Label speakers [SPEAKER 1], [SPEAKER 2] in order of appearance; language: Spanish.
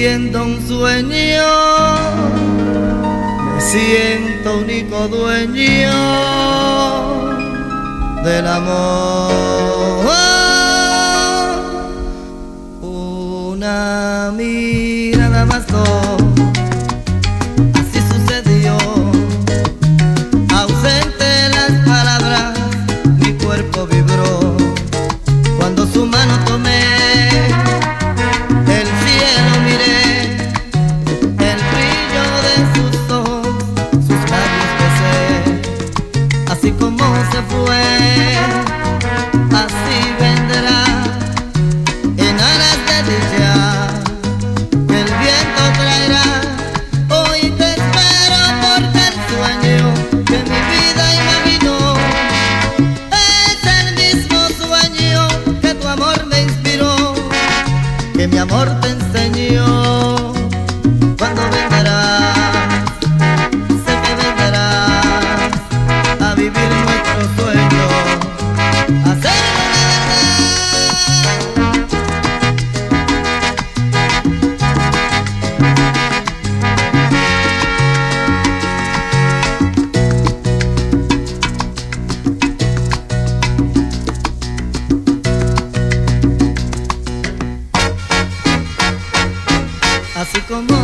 [SPEAKER 1] siento un sueño, me siento único dueño del amor. Una mirada más que mi amor te enseñó. como